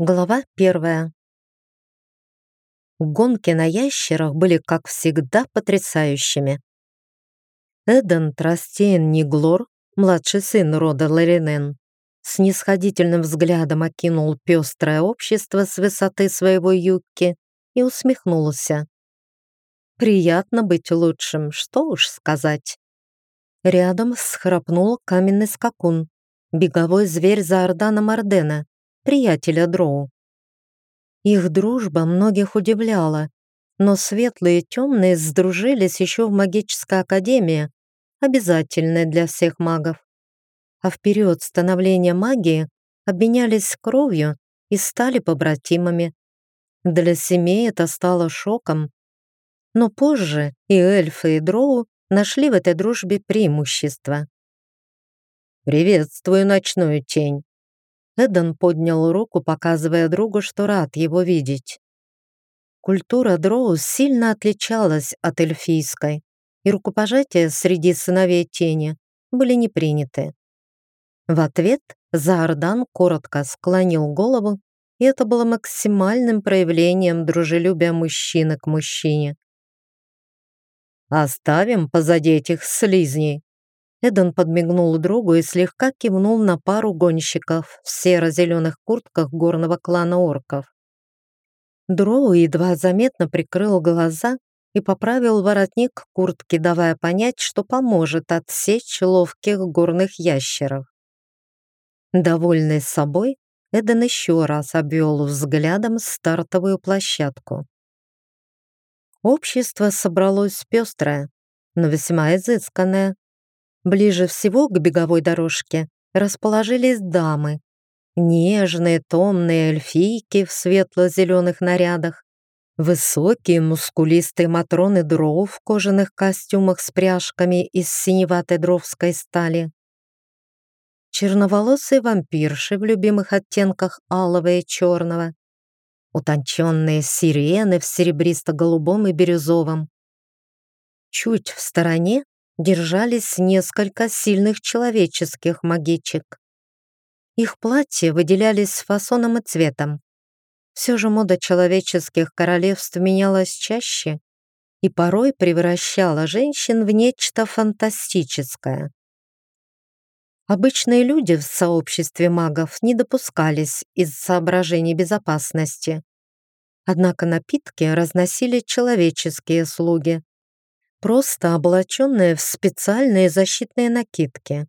Глава первая. Гонки на ящерах были, как всегда, потрясающими. Эден Трастейн Ниглор, младший сын рода Ларинен, с нисходительным взглядом окинул пестрое общество с высоты своего юбки и усмехнулся. Приятно быть лучшим, что уж сказать. Рядом схрапнул каменный скакун, беговой зверь Заордана Мардена, приятеля Дроу. Их дружба многих удивляла, но светлые и темные сдружились еще в магической академии, обязательной для всех магов. А в период становления магии обменялись кровью и стали побратимами. Для семей это стало шоком. Но позже и эльфы, и дроу нашли в этой дружбе преимущество. «Приветствую, ночную тень!» Эден поднял руку, показывая другу, что рад его видеть. Культура дроу сильно отличалась от эльфийской, и рукопожатия среди сыновей тени были не приняты. В ответ Заордан коротко склонил голову, и это было максимальным проявлением дружелюбия мужчины к мужчине. «Оставим позади этих слизней», Эден подмигнул другу и слегка кивнул на пару гонщиков в серо-зеленых куртках горного клана орков. Дроу едва заметно прикрыл глаза и поправил воротник куртки, давая понять, что поможет отсечь ловких горных ящеров. Довольный собой, Эден еще раз обвел взглядом стартовую площадку. Общество собралось пестрое, но весьма изысканное, Ближе всего к беговой дорожке расположились дамы. Нежные, томные эльфийки в светло-зеленых нарядах, высокие, мускулистые матроны дров в кожаных костюмах с пряжками из синеватой дровской стали, черноволосые вампирши в любимых оттенках алого и черного, утонченные сирены в серебристо-голубом и бирюзовом. Чуть в стороне держались несколько сильных человеческих магичек. Их платья выделялись фасоном и цветом. Все же мода человеческих королевств менялась чаще и порой превращала женщин в нечто фантастическое. Обычные люди в сообществе магов не допускались из соображений безопасности. Однако напитки разносили человеческие слуги, просто облаченные в специальные защитные накидки.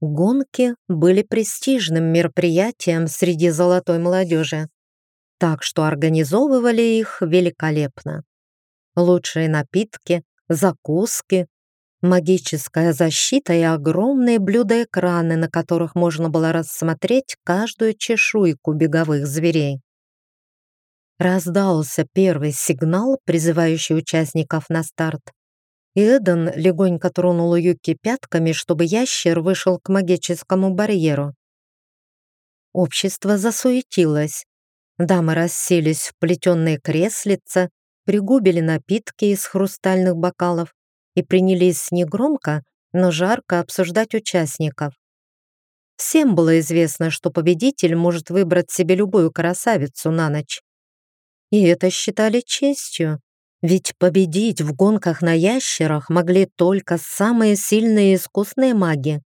Гонки были престижным мероприятием среди золотой молодежи, так что организовывали их великолепно. Лучшие напитки, закуски, магическая защита и огромные блюда-экраны, на которых можно было рассмотреть каждую чешуйку беговых зверей. Раздался первый сигнал, призывающий участников на старт. И Эден легонько тронул Юки пятками, чтобы ящер вышел к магическому барьеру. Общество засуетилось. Дамы расселись в плетеные креслица, пригубили напитки из хрустальных бокалов и принялись негромко, но жарко обсуждать участников. Всем было известно, что победитель может выбрать себе любую красавицу на ночь. И это считали честью, ведь победить в гонках на ящерах могли только самые сильные искусные маги.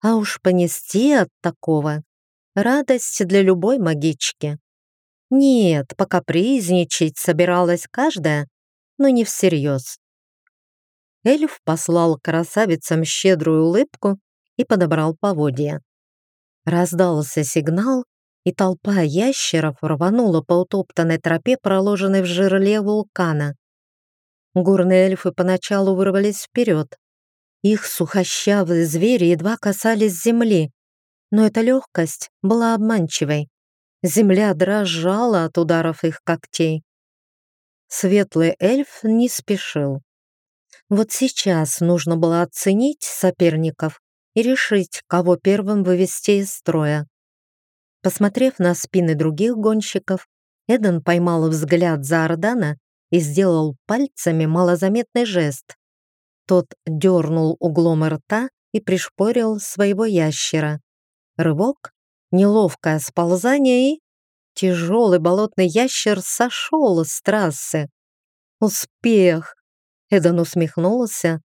А уж понести от такого — радость для любой магички. Нет, пока призничать собиралась каждая, но не всерьез. Эльф послал красавицам щедрую улыбку и подобрал поводья. Раздался сигнал, и толпа ящеров рванула по утоптанной тропе, проложенной в жерле вулкана. Горные эльфы поначалу вырвались вперед. Их сухощавые звери едва касались земли, но эта легкость была обманчивой. Земля дрожала от ударов их когтей. Светлый эльф не спешил. Вот сейчас нужно было оценить соперников и решить, кого первым вывести из строя. Посмотрев на спины других гонщиков, Эден поймал взгляд Заордана и сделал пальцами малозаметный жест. Тот дернул углом рта и пришпорил своего ящера. Рывок, неловкое сползание и... Тяжелый болотный ящер сошел с трассы. Успех! Эдан усмехнулся,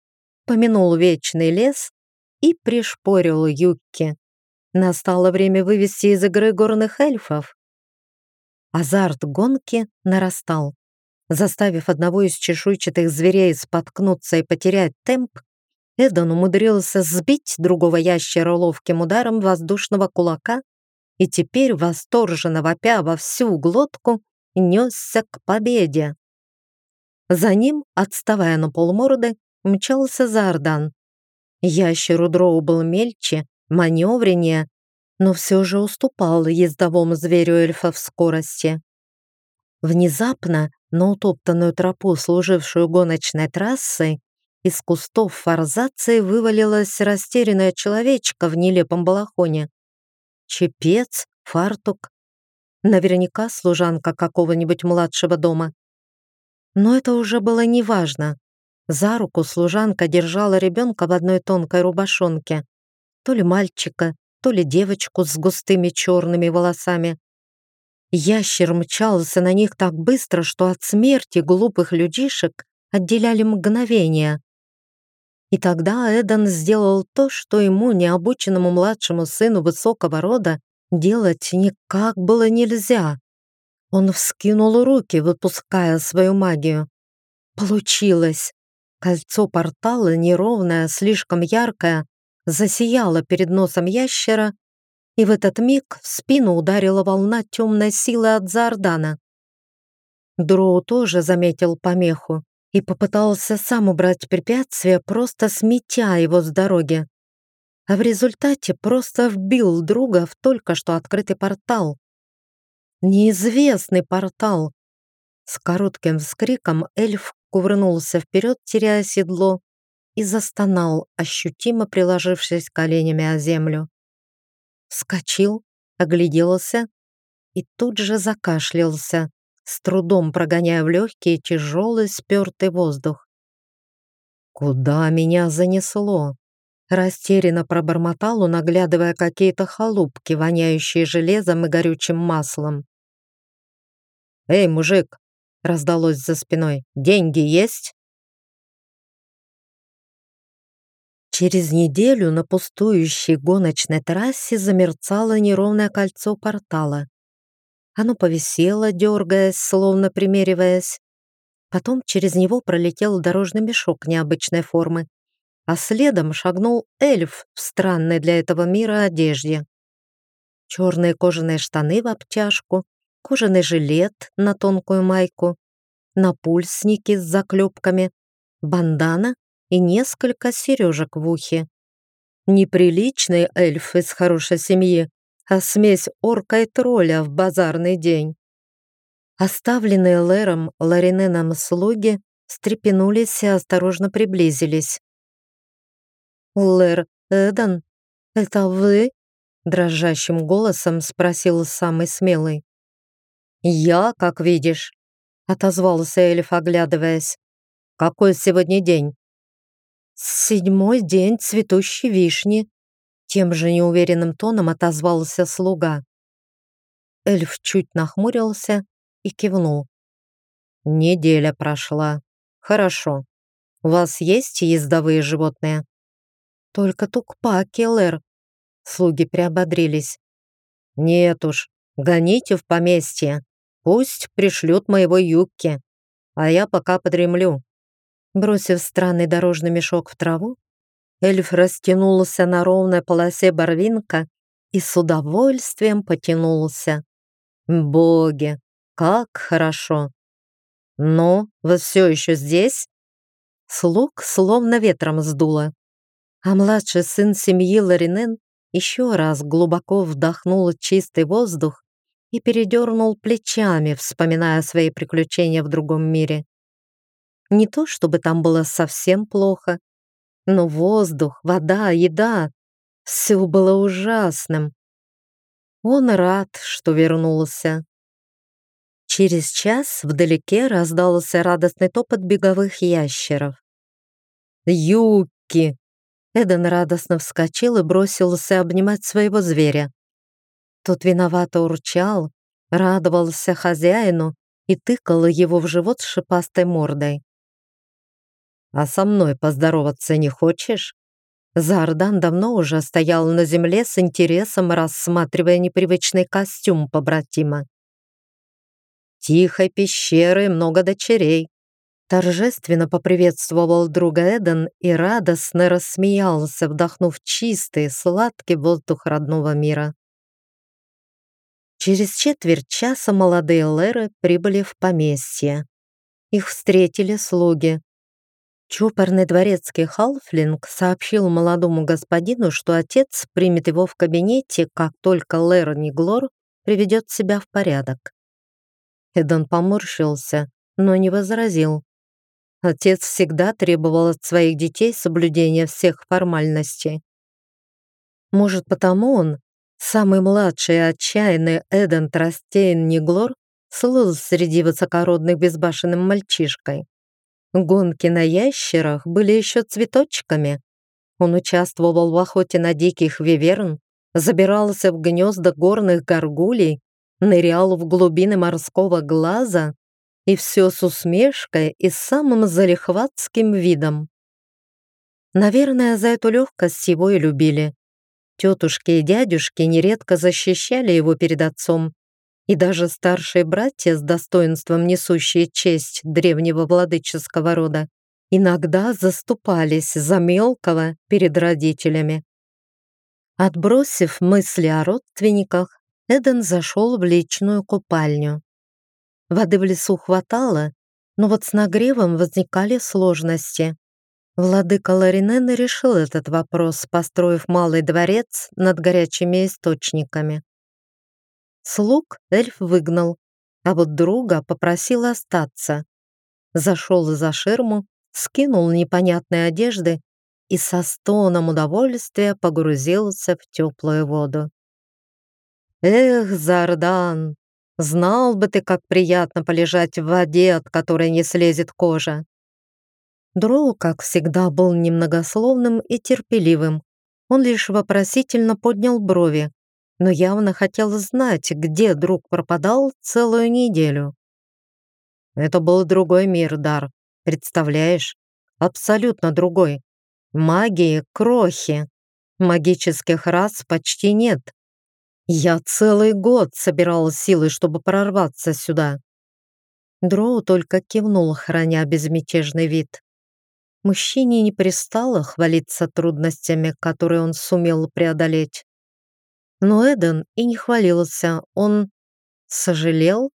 помянул вечный лес и пришпорил Юкки. Настало время вывести из игры горных эльфов. Азарт гонки нарастал. Заставив одного из чешуйчатых зверей споткнуться и потерять темп, Эдан умудрился сбить другого ящера ловким ударом воздушного кулака и теперь, восторженно вопя во всю глотку, несся к победе. За ним, отставая на полморды, мчался Зардан. Ящер у дроу был мельче, маневреннее, но все же уступал ездовому зверю эльфа в скорости. Внезапно на утоптанную тропу, служившую гоночной трассой, из кустов форзации вывалилась растерянная человечка в нелепом балахоне. Чепец, фартук. Наверняка служанка какого-нибудь младшего дома. Но это уже было неважно. За руку служанка держала ребенка в одной тонкой рубашонке. То ли мальчика, то ли девочку с густыми черными волосами. Ящер мчался на них так быстро, что от смерти глупых людишек отделяли мгновения. И тогда Эдан сделал то, что ему, необученному младшему сыну высокого рода, делать никак было нельзя. Он вскинул руки, выпуская свою магию. Получилось. Кольцо портала, неровное, слишком яркое, засияло перед носом ящера, и в этот миг в спину ударила волна темной силы от Зардана. Дроу тоже заметил помеху и попытался сам убрать препятствие, просто сметя его с дороги. А в результате просто вбил друга в только что открытый портал. Неизвестный портал. С коротким вскриком эльф кувырнулся вперед, теряя седло, и застонал, ощутимо приложившись коленями о землю. Вскочил, огляделся и тут же закашлялся, с трудом прогоняя в легкие тяжелый спертый воздух. «Куда меня занесло?» Растерянно пробормотал он, оглядывая какие-то халупки, воняющие железом и горючим маслом. «Эй, мужик!» — раздалось за спиной. «Деньги есть?» Через неделю на пустующей гоночной трассе замерцало неровное кольцо портала. Оно повисело, дергаясь, словно примериваясь. Потом через него пролетел дорожный мешок необычной формы, а следом шагнул эльф в странной для этого мира одежде. Черные кожаные штаны в обтяжку, кожаный жилет на тонкую майку, напульсники с заклепками, бандана и несколько сережек в ухе. Неприличный эльф из хорошей семьи, а смесь орка и тролля в базарный день. Оставленные Лэром Лариненом слуги встрепенулись и осторожно приблизились. «Лэр Эдан, это вы?» дрожащим голосом спросил самый смелый. «Я, как видишь», — отозвался эльф, оглядываясь. «Какой сегодня день?» «Седьмой день цветущей вишни», тем же неуверенным тоном отозвался слуга. Эльф чуть нахмурился и кивнул. «Неделя прошла. Хорошо. У вас есть ездовые животные?» «Только тукпа, Келлер». Слуги приободрились. «Нет уж, гоните в поместье. Пусть пришлют моего юбки, а я пока подремлю». Бросив странный дорожный мешок в траву, Эльф растянулся на ровной полосе барвинка и с удовольствием потянулся. «Боги, как хорошо!» «Ну, вы все еще здесь?» Слуг словно ветром сдуло. А младший сын семьи Ларинен еще раз глубоко вдохнул чистый воздух и передернул плечами, вспоминая свои приключения в другом мире. Не то, чтобы там было совсем плохо, но воздух, вода, еда — все было ужасным. Он рад, что вернулся. Через час вдалеке раздался радостный топот беговых ящеров. «Юки!» Эден радостно вскочил и бросился обнимать своего зверя. Тот виновато урчал, радовался хозяину и тыкал его в живот шипастой мордой. «А со мной поздороваться не хочешь?» Зардан давно уже стоял на земле с интересом, рассматривая непривычный костюм побратима. «Тихой пещеры много дочерей», Торжественно поприветствовал друга Эден и радостно рассмеялся, вдохнув чистый, сладкий воздух родного мира. Через четверть часа молодые Леры прибыли в поместье. Их встретили слуги, Чопорный дворецкий Халфлинг сообщил молодому господину, что отец примет его в кабинете, как только Лэр Ниглор приведет себя в порядок. Эдон поморщился, но не возразил. Отец всегда требовал от своих детей соблюдения всех формальностей. Может, потому он, самый младший и отчаянный Эден Трастейн Ниглор, слыл среди высокородных безбашенным мальчишкой. Гонки на ящерах были еще цветочками. Он участвовал в охоте на диких виверн, забирался в гнезда горных горгулей, нырял в глубины морского глаза и все с усмешкой и самым залихватским видом. Наверное, за эту легкость его и любили. Тетушки и дядюшки нередко защищали его перед отцом, и даже старшие братья с достоинством несущие честь древнего владыческого рода иногда заступались за мелкого перед родителями. Отбросив мысли о родственниках, Эден зашел в личную купальню. Воды в лесу хватало, но вот с нагревом возникали сложности. Владыка Ларинен решил этот вопрос, построив малый дворец над горячими источниками. Слуг эльф выгнал, а вот друга попросил остаться. Зашел за ширму, скинул непонятные одежды и со стоном удовольствия погрузился в теплую воду. «Эх, Зардан, знал бы ты, как приятно полежать в воде, от которой не слезет кожа!» Дроу, как всегда, был немногословным и терпеливым. Он лишь вопросительно поднял брови, но явно хотел знать, где друг пропадал целую неделю. Это был другой мир, Дар, представляешь? Абсолютно другой. Магии крохи. Магических рас почти нет. Я целый год собирал силы, чтобы прорваться сюда. Дроу только кивнул, храня безмятежный вид. Мужчине не пристало хвалиться трудностями, которые он сумел преодолеть. Но Эден и не хвалился, он сожалел.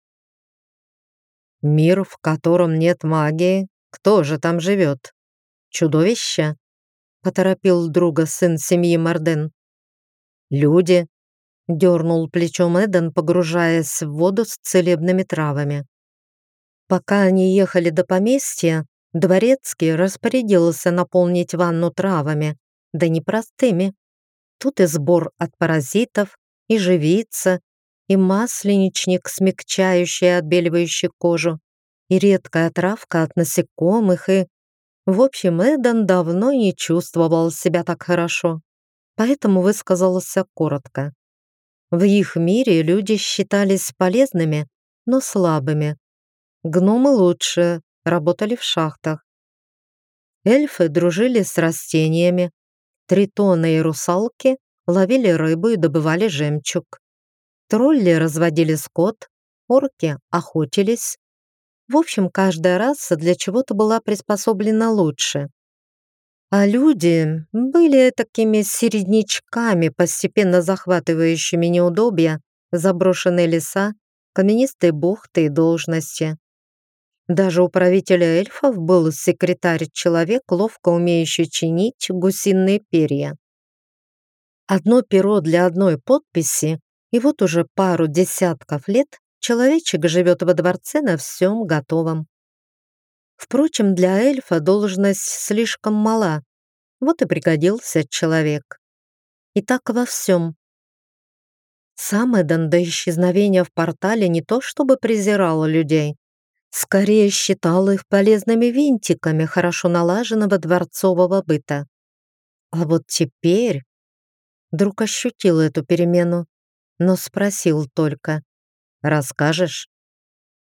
«Мир, в котором нет магии, кто же там живет? Чудовище?» — поторопил друга сын семьи Марден. «Люди», — дернул плечом Эден, погружаясь в воду с целебными травами. Пока они ехали до поместья, Дворецкий распорядился наполнить ванну травами, да не простыми, Тут и сбор от паразитов, и живица, и масленичник, смягчающий, отбеливающий кожу, и редкая травка от насекомых, и... В общем, Эдан давно не чувствовал себя так хорошо, поэтому высказался коротко. В их мире люди считались полезными, но слабыми. Гномы лучше, работали в шахтах. Эльфы дружили с растениями, Тритоны и русалки ловили рыбу и добывали жемчуг. Тролли разводили скот, орки охотились. В общем, каждая раса для чего-то была приспособлена лучше. А люди были такими середнячками, постепенно захватывающими неудобья, заброшенные леса, каменистые бухты и должности. Даже у правителя эльфов был секретарь-человек, ловко умеющий чинить гусиные перья. Одно перо для одной подписи, и вот уже пару десятков лет человечек живет во дворце на всем готовом. Впрочем, для эльфа должность слишком мала, вот и пригодился человек. И так во всем. Сам Эден до исчезновения в портале не то чтобы презирал людей, скорее считал их полезными винтиками хорошо налаженного дворцового быта. А вот теперь друг ощутил эту перемену. но спросил только. «Расскажешь?»